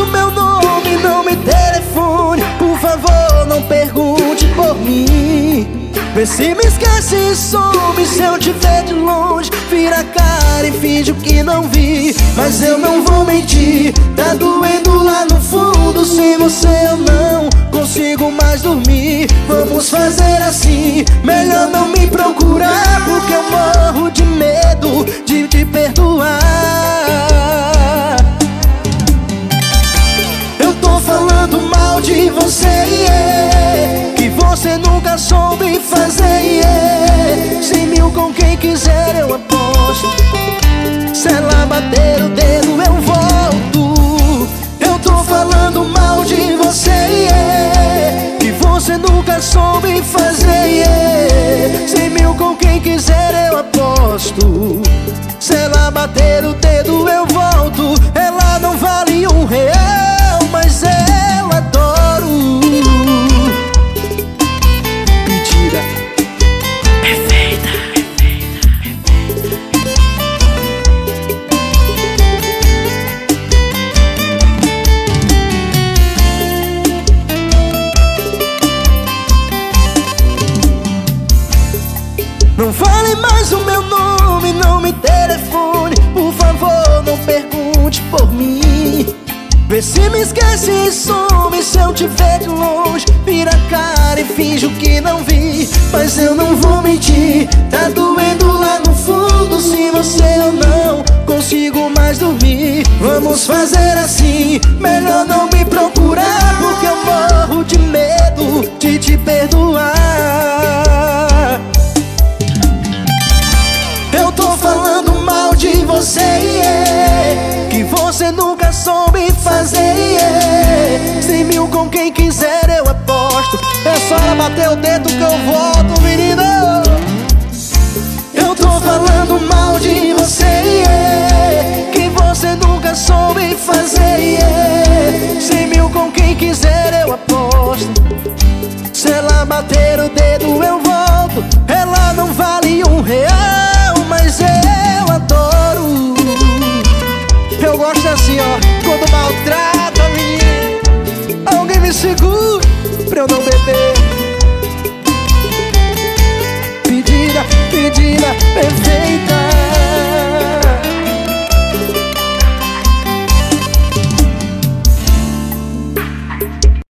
o meu nome, não me telefone. Por favor, não pergunte por mim. Vê se me esquece e some. Se eu te ver de longe Vira a cara e finge que não vi. Mas eu não vou mentir Tá doendo lá no fundo. Sem você nunca soube fazer, yeah. Cem mil com quem quiser eu aposto Se ela bater o dedo eu volto Eu tô falando mal de você, Que você nunca soube fazer, yeah. Cem mil com quem quiser eu aposto Se ela bater o meu nome, não me telefone. Por favor, não pergunte por mim. Vê se me esquece e some se eu te ver de longe. Vira a cara e finge que não vi. Mas eu não vou mentir Tá doendo lá no fundo. Se você eu não consigo mais dormir. Vamos fazer assim Melhor não Cem mil com quem quiser eu aposto. É só ela bater o dedo que eu volto, menino. Eu tô falando mal de você, Que você nunca soube fazer, yeah. Cem mil com quem quiser eu aposto. Se ela bater o dedo eu volto. Ela não vale um real, segura pra eu não beber